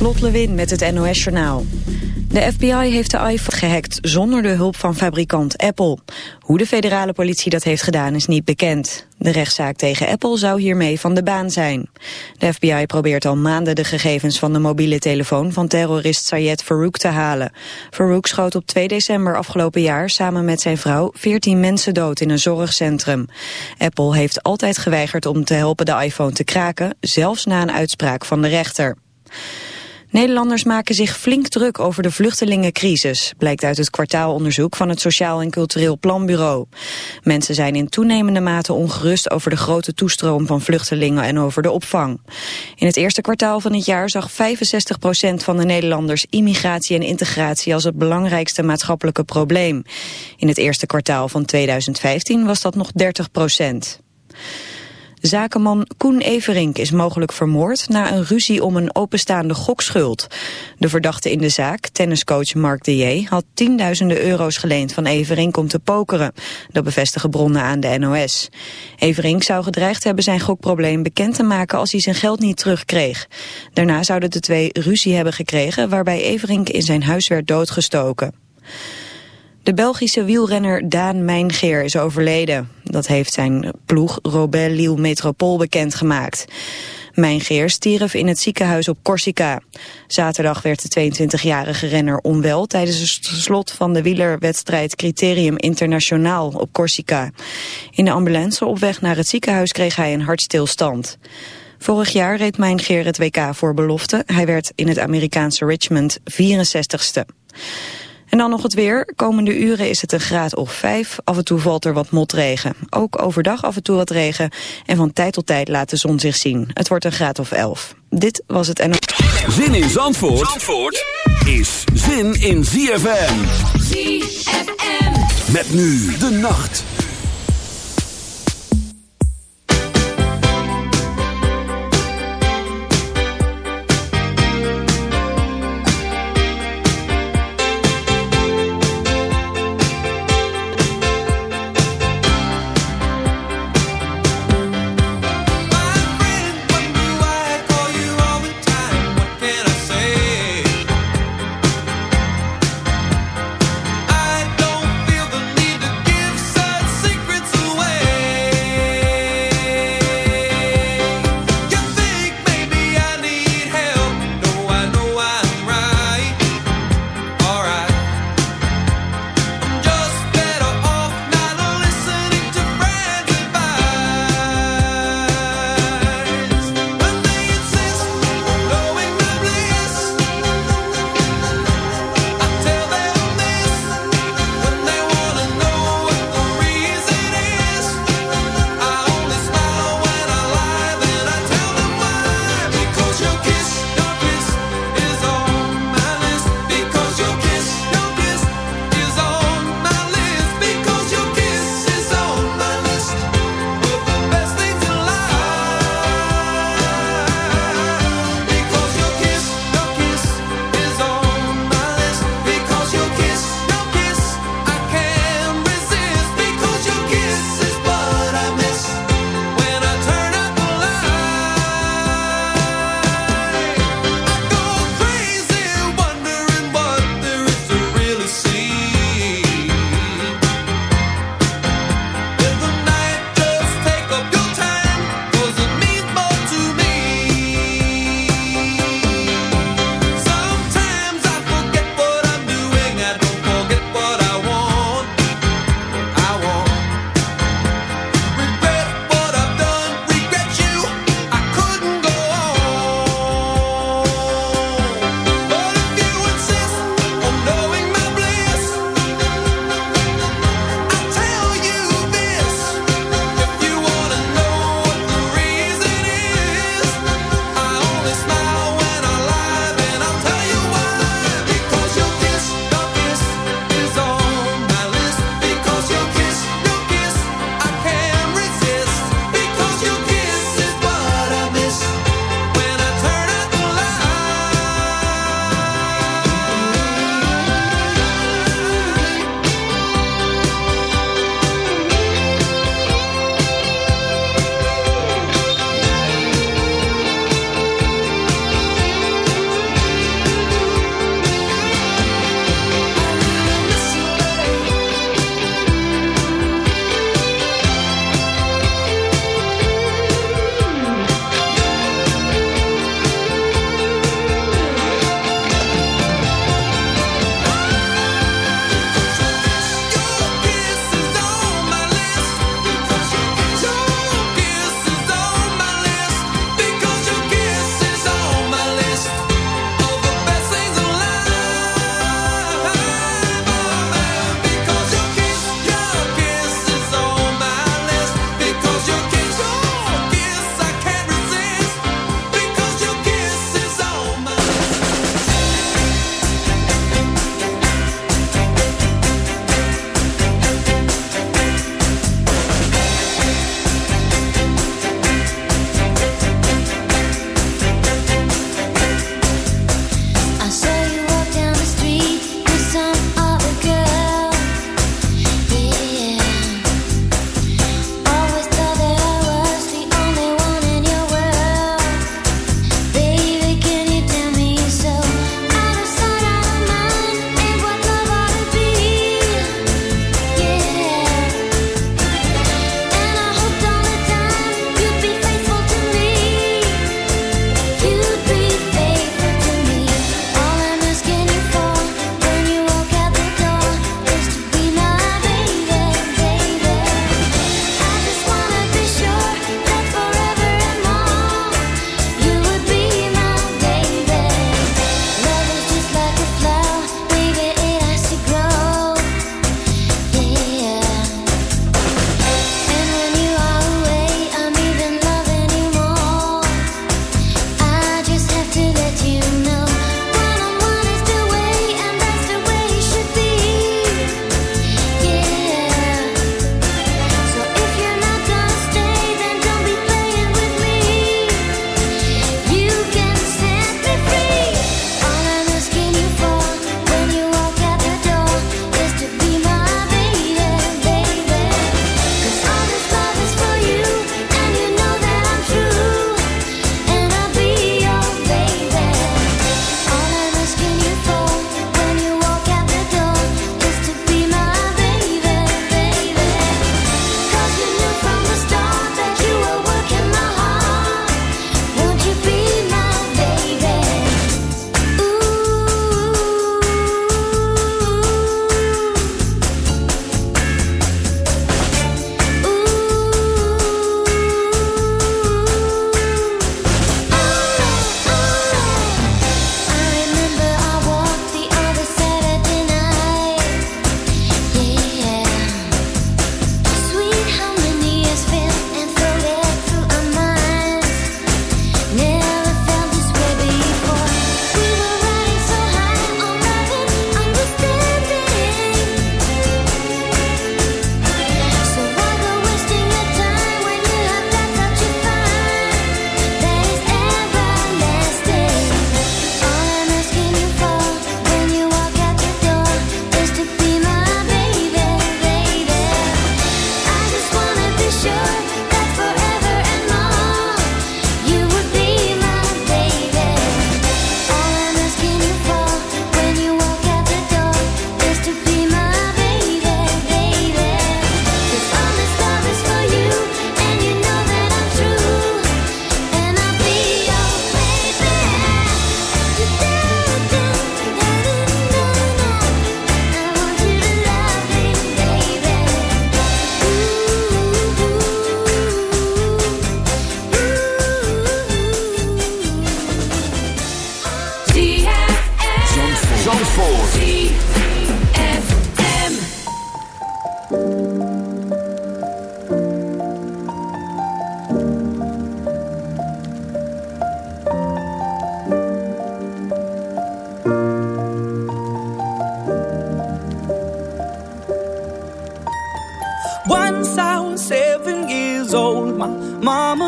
Lot Lewin met het NOS Journaal. De FBI heeft de iPhone gehackt zonder de hulp van fabrikant Apple. Hoe de federale politie dat heeft gedaan is niet bekend. De rechtszaak tegen Apple zou hiermee van de baan zijn. De FBI probeert al maanden de gegevens van de mobiele telefoon van terrorist Sayed Farouk te halen. Farouk schoot op 2 december afgelopen jaar samen met zijn vrouw 14 mensen dood in een zorgcentrum. Apple heeft altijd geweigerd om te helpen de iPhone te kraken, zelfs na een uitspraak van de rechter. Nederlanders maken zich flink druk over de vluchtelingencrisis, blijkt uit het kwartaalonderzoek van het Sociaal en Cultureel Planbureau. Mensen zijn in toenemende mate ongerust over de grote toestroom van vluchtelingen en over de opvang. In het eerste kwartaal van het jaar zag 65% van de Nederlanders immigratie en integratie als het belangrijkste maatschappelijke probleem. In het eerste kwartaal van 2015 was dat nog 30%. Zakenman Koen Everink is mogelijk vermoord na een ruzie om een openstaande gokschuld. De verdachte in de zaak, tenniscoach Mark de J., had tienduizenden euro's geleend van Everink om te pokeren. Dat bevestigen bronnen aan de NOS. Everink zou gedreigd hebben zijn gokprobleem bekend te maken als hij zijn geld niet terugkreeg. Daarna zouden de twee ruzie hebben gekregen waarbij Everink in zijn huis werd doodgestoken. De Belgische wielrenner Daan Mijngeer is overleden. Dat heeft zijn ploeg Robel Lille Metropool bekendgemaakt. Mijngeer stierf in het ziekenhuis op Corsica. Zaterdag werd de 22-jarige renner onwel tijdens het slot van de wielerwedstrijd Criterium Internationaal op Corsica. In de ambulance op weg naar het ziekenhuis kreeg hij een hartstilstand. Vorig jaar reed Mijngeer het WK voor belofte. Hij werd in het Amerikaanse Richmond 64ste. En dan nog het weer. Komende uren is het een graad of 5. Af en toe valt er wat motregen. Ook overdag af en toe wat regen. En van tijd tot tijd laat de zon zich zien. Het wordt een graad of 11. Dit was het en... Zin in Zandvoort, Zandvoort is zin in ZFM. ZFM. Met nu de nacht.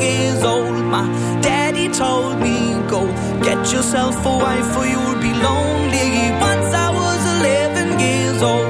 years old, my daddy told me, Go get yourself a wife or you'll be lonely. Once I was 11 years old.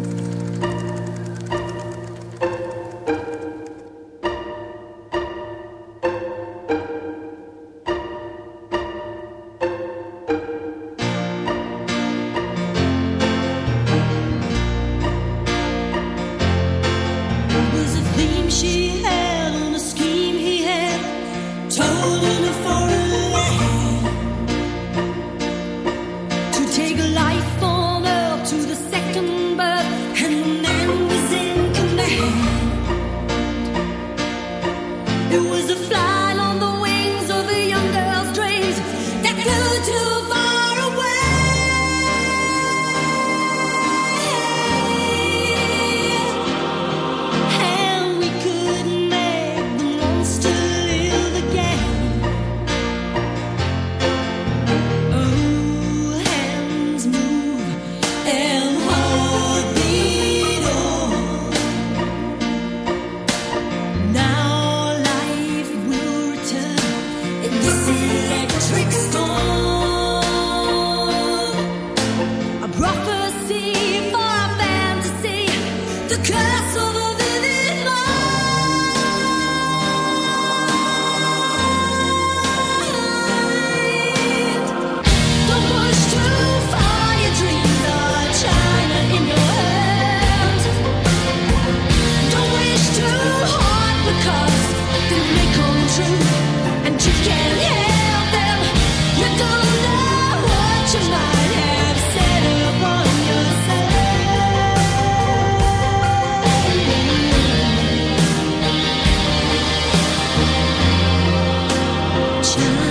sunshine.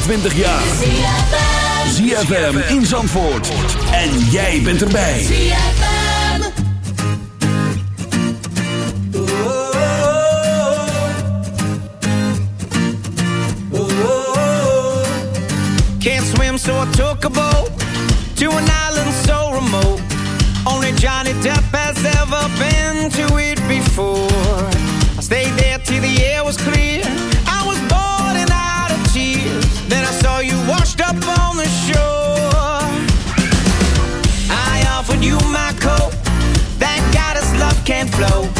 25 jaar. ZFM in Zandvoort. En jij bent erbij. Can't swim, so I took a boat to an island so remote. Only Johnny Depp has ever been to it and flow.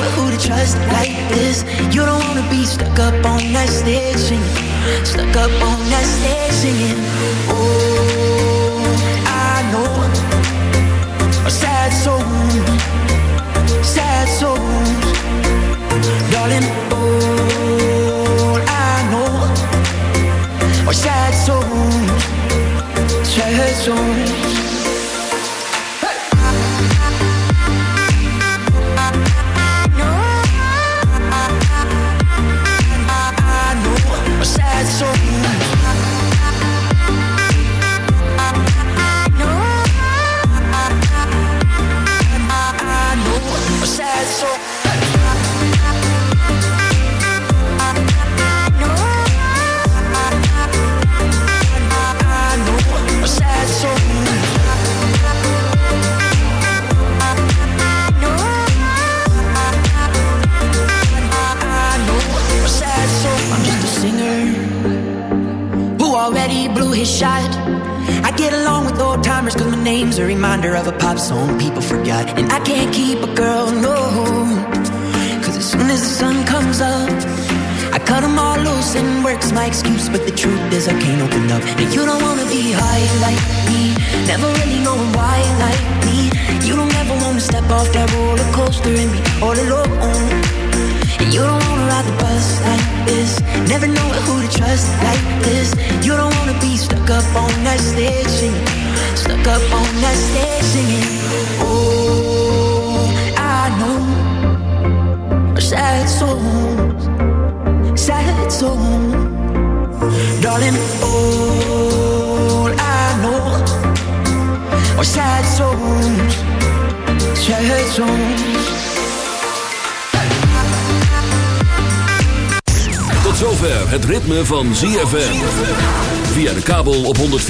just like this. You don't wanna be stuck up on that stage singing, stuck up on that stage singing. Oh, I know a sad soul, sad soul, darling. Oh, I know a sad soul, sad soul.